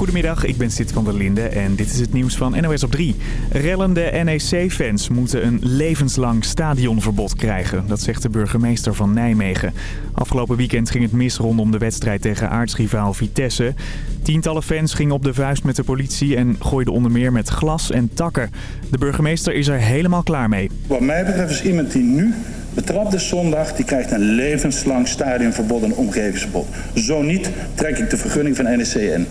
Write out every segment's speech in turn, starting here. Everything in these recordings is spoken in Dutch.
Goedemiddag, ik ben Sid van der Linde en dit is het nieuws van NOS op 3. Rellende NEC-fans moeten een levenslang stadionverbod krijgen. Dat zegt de burgemeester van Nijmegen. Afgelopen weekend ging het mis rondom de wedstrijd tegen aartsrivaal Vitesse. Tientallen fans gingen op de vuist met de politie en gooiden onder meer met glas en takken. De burgemeester is er helemaal klaar mee. Wat mij betreft is iemand die nu betrapt is zondag, die krijgt een levenslang stadionverbod en omgevingsverbod. Zo niet trek ik de vergunning van NEC in.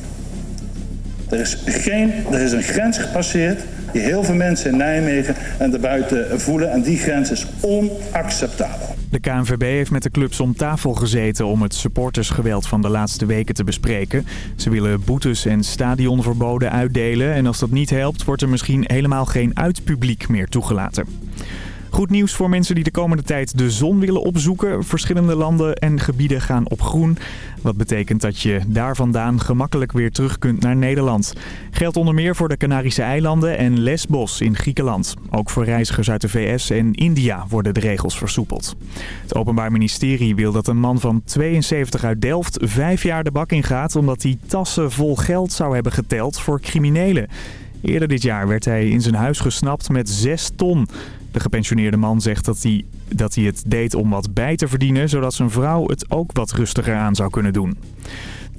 Er is, geen, er is een grens gepasseerd die heel veel mensen in Nijmegen en daarbuiten voelen. En die grens is onacceptabel. De KNVB heeft met de clubs om tafel gezeten om het supportersgeweld van de laatste weken te bespreken. Ze willen boetes en stadionverboden uitdelen. En als dat niet helpt, wordt er misschien helemaal geen uitpubliek meer toegelaten. Goed nieuws voor mensen die de komende tijd de zon willen opzoeken. Verschillende landen en gebieden gaan op groen. Wat betekent dat je daar vandaan gemakkelijk weer terug kunt naar Nederland. Geldt onder meer voor de Canarische eilanden en Lesbos in Griekenland. Ook voor reizigers uit de VS en India worden de regels versoepeld. Het Openbaar Ministerie wil dat een man van 72 uit Delft vijf jaar de bak ingaat... omdat hij tassen vol geld zou hebben geteld voor criminelen. Eerder dit jaar werd hij in zijn huis gesnapt met 6 ton. De gepensioneerde man zegt dat hij, dat hij het deed om wat bij te verdienen... zodat zijn vrouw het ook wat rustiger aan zou kunnen doen.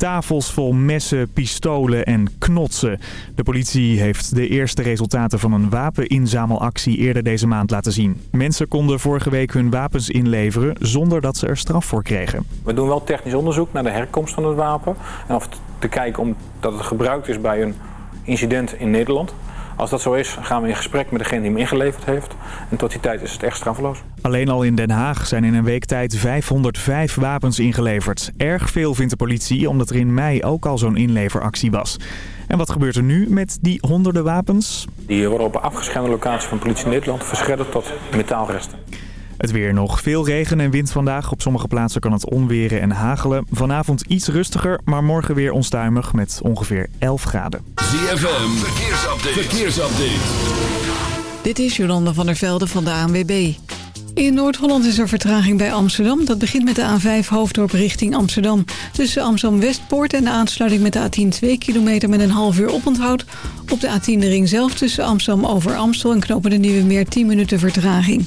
Tafels vol messen, pistolen en knotsen. De politie heeft de eerste resultaten van een wapeninzamelactie eerder deze maand laten zien. Mensen konden vorige week hun wapens inleveren zonder dat ze er straf voor kregen. We doen wel technisch onderzoek naar de herkomst van het wapen. En of te kijken of dat het gebruikt is bij een incident in Nederland. Als dat zo is, gaan we in gesprek met degene die hem ingeleverd heeft. En tot die tijd is het echt straffeloos. Alleen al in Den Haag zijn in een week tijd 505 wapens ingeleverd. Erg veel vindt de politie, omdat er in mei ook al zo'n inleveractie was. En wat gebeurt er nu met die honderden wapens? Die worden op een afgeschermde locatie van politie Nederland verschedderd tot metaalresten. Het weer nog. Veel regen en wind vandaag. Op sommige plaatsen kan het onweren en hagelen. Vanavond iets rustiger, maar morgen weer onstuimig met ongeveer 11 graden. ZFM, verkeersupdate. verkeersupdate. Dit is Jolanda van der Velde van de ANWB. In Noord-Holland is er vertraging bij Amsterdam. Dat begint met de A5 Hoofddorp richting Amsterdam. Tussen Amsterdam-Westpoort en de aansluiting met de A10 2 kilometer met een half uur oponthoud. Op de A10 de ring zelf tussen Amsterdam over Amstel en Knopen de Nieuwe Meer 10 minuten vertraging.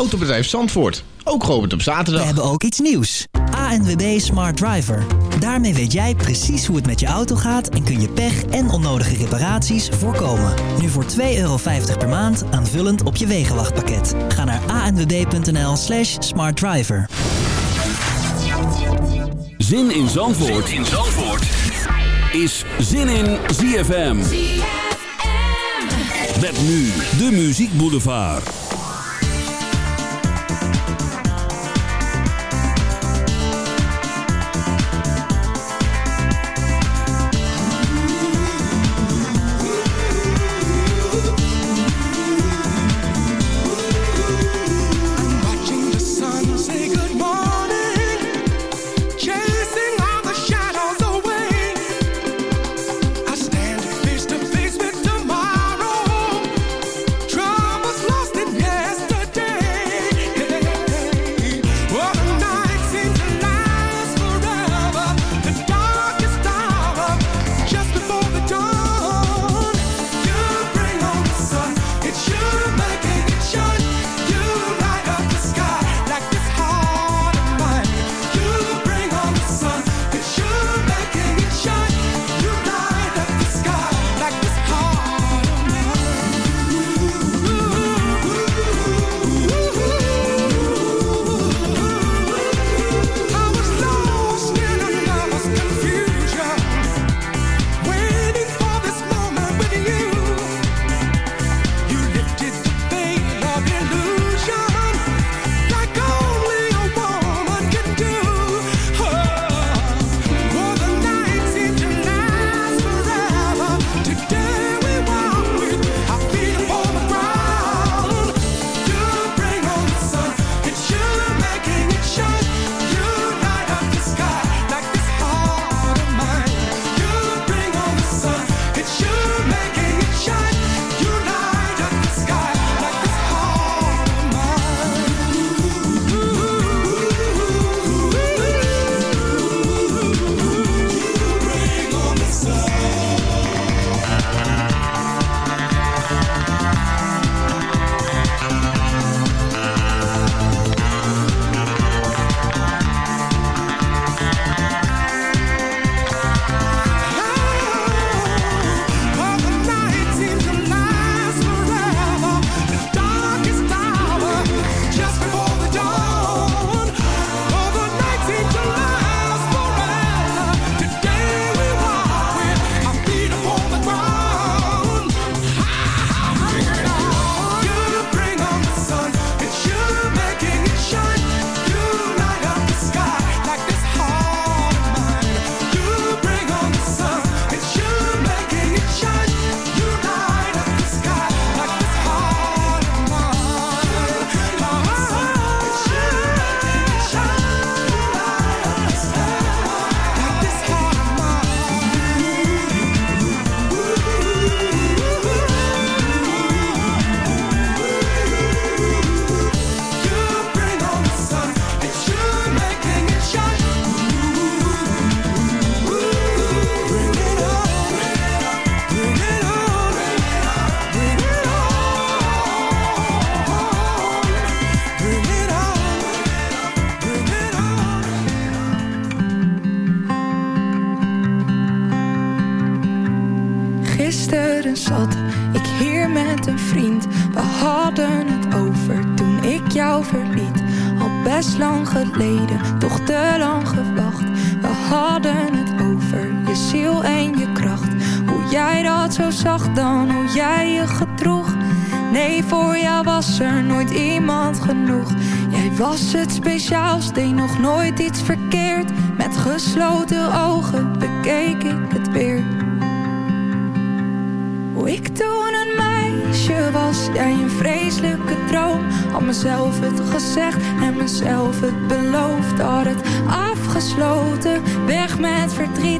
Autobedrijf Zandvoort. Ook geopend op zaterdag. We hebben ook iets nieuws. ANWB Smart Driver. Daarmee weet jij precies hoe het met je auto gaat en kun je pech en onnodige reparaties voorkomen. Nu voor 2,50 euro per maand aanvullend op je wegenwachtpakket. Ga naar anwb.nl slash smartdriver. Zin in Zandvoort, zin in Zandvoort. is Zin in ZFM. Met nu de Muziek Boulevard. Speciaals, deed nog nooit iets verkeerd. Met gesloten ogen bekeek ik het weer. Hoe ik toen een meisje was, jij een vreselijke droom. Had mezelf het gezegd en mezelf het beloofd. Had het afgesloten, weg met verdriet.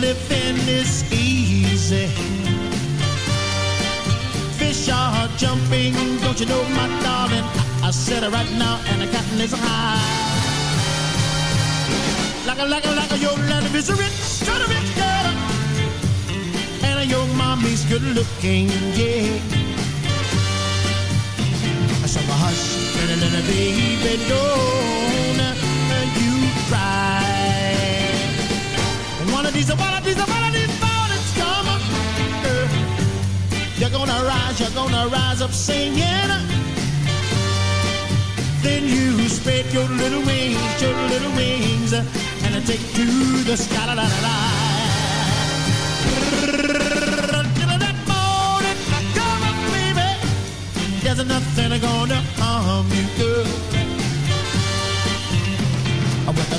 Living is easy. Fish are jumping, don't you know, my darling? I, I said it right now, and the cotton is high. Like a, like a, like a, your land is rich, kind of rich girl. And your mommy's good looking, yeah. So hush, little, little baby, don't you cry. One of these, You're gonna rise, you're gonna rise up singing. Then you spread your little wings, your little wings, and take to the sky. That morning, come on, baby. There's nothing gonna harm you, girl. With the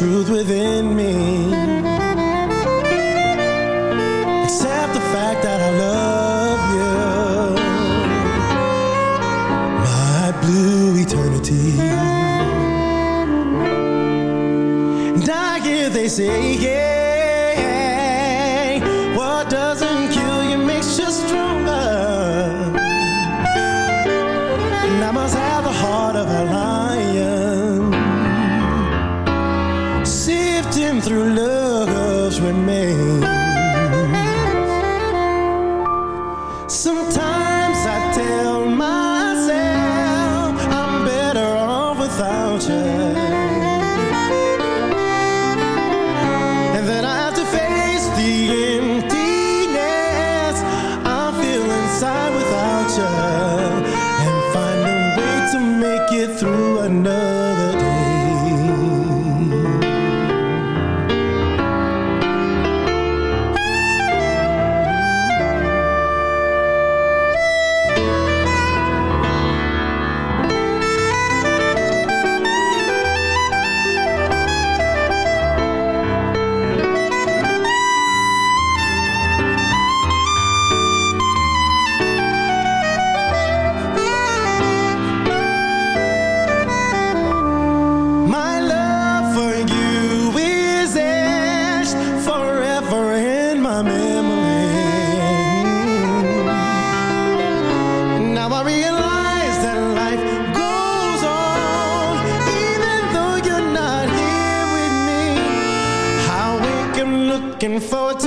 truth within me. Accept the fact that I love you. My blue eternity. And I hear they say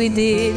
E did,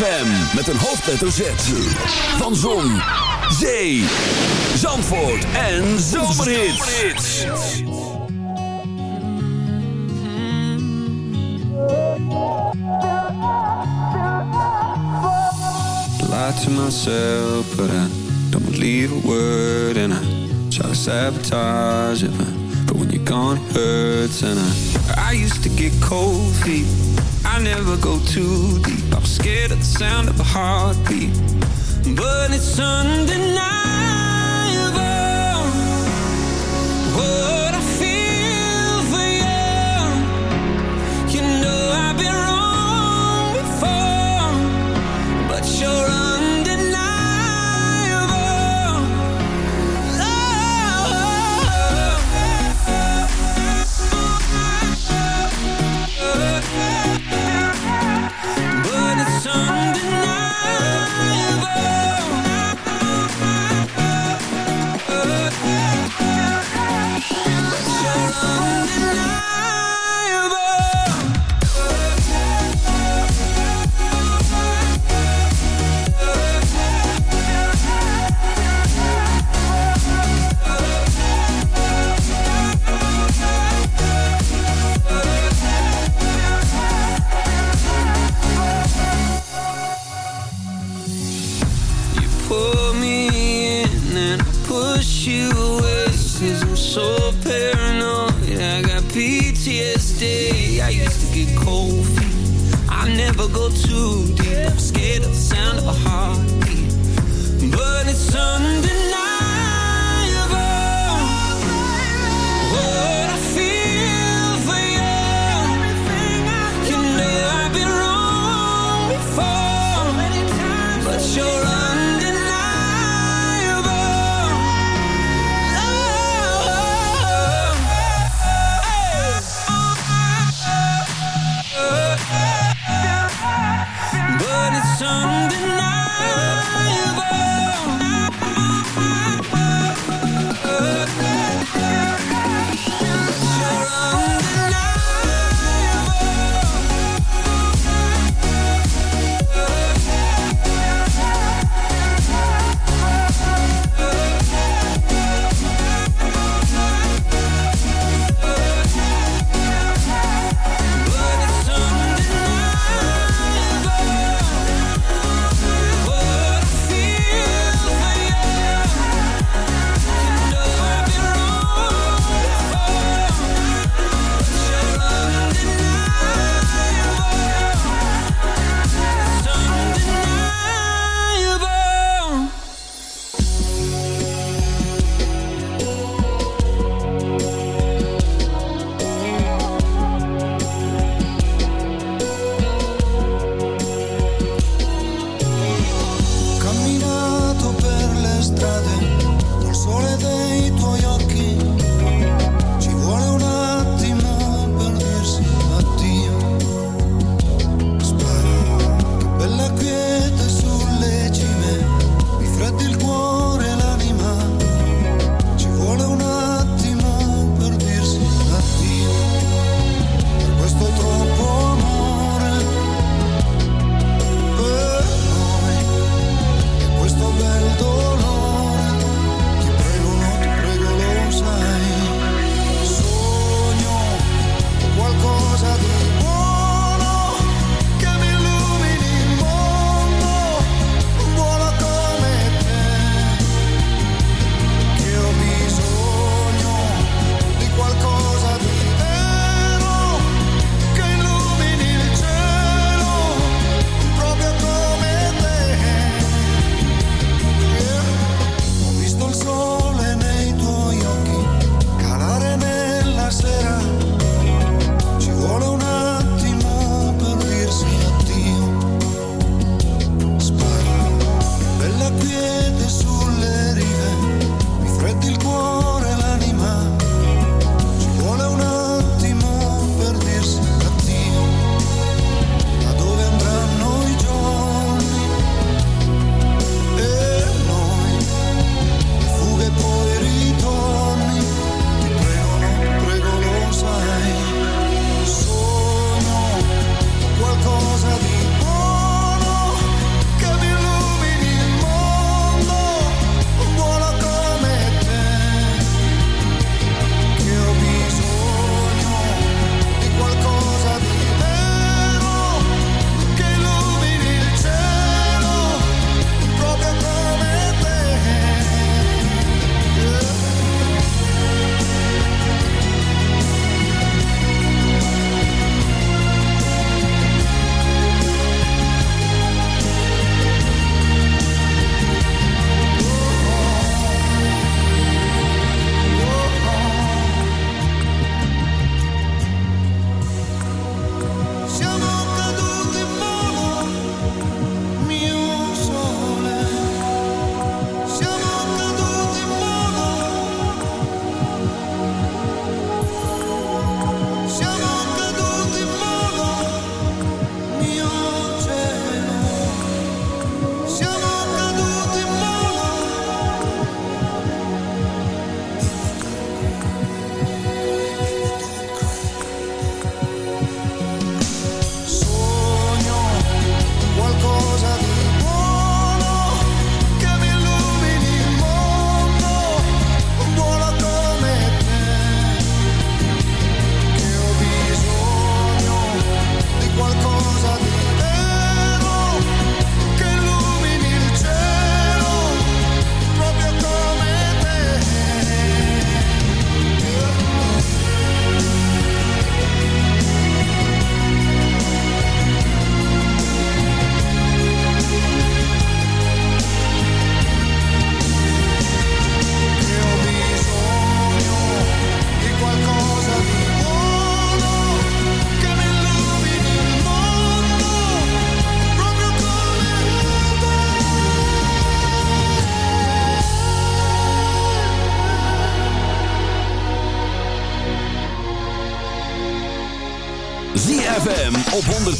ZFM met een hoofdletter Z. Van Zon, Zee, Zandvoort en Zomerhits. Lie to myself, but I don't leave a word. And I try to sabotage it, but when you're gone it hurts. And I, used to get cold feet. I never go too deep scared of the sound of a heartbeat, but it's Sunday night. Under too.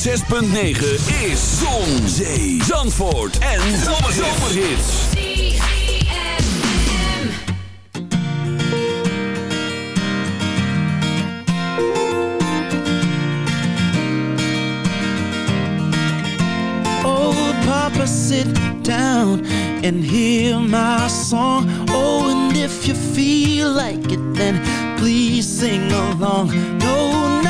106.9 is Zon, Zee, Zandvoort en Zomerhits. Oh, papa, sit down and hear my song. Oh, and if you feel like it, then please sing along. No, no.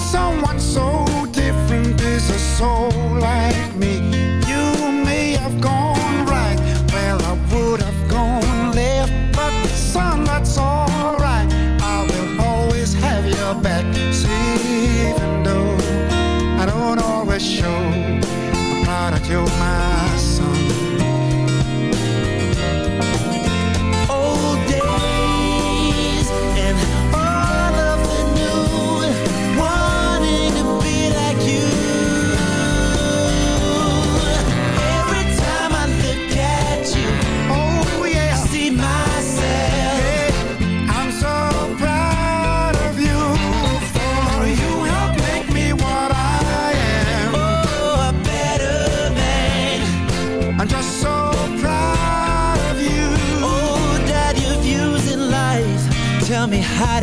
someone so different is a soul like me. You may have gone.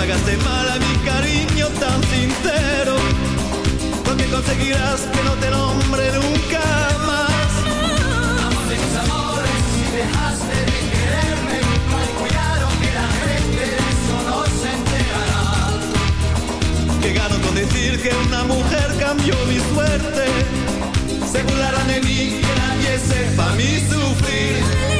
pagaste mal a mi cariño tan sincero, lo que conseguirás que no te nombre nunca más. Amor de mis amores, si dejaste de quererme, cuidado que la gente de eso no se enterará. Que gano con decir que una mujer cambió mi suerte. Se burlarán de mí, que nadie sepa mi sufrir.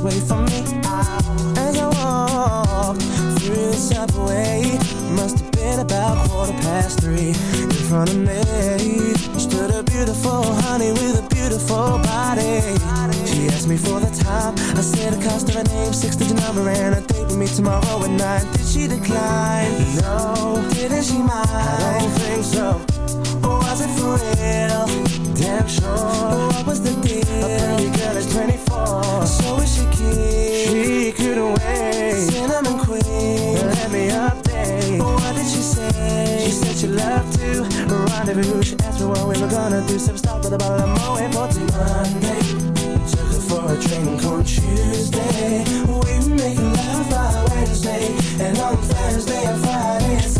Blocks away me. As I walk through the subway, must have been about quarter past three. In front of me stood a beautiful honey with a beautiful body. She asked me for the time. I said the cost of her name, six digit number, and a date with me tomorrow at nine. Did she decline? No. Didn't she mind? I don't think so. Was it for real? Damn sure. What was the deal? A pretty girl is 24. So is she cute? She couldn't wait. Cinnamon queen. Let me update. What did she say? She said she loved to rendezvous. She asked me what we were gonna do. Some stop at the bottle of Moet for till Monday. Took her for a drink on Tuesday. We were making love by Wednesday. And on Thursday and Friday and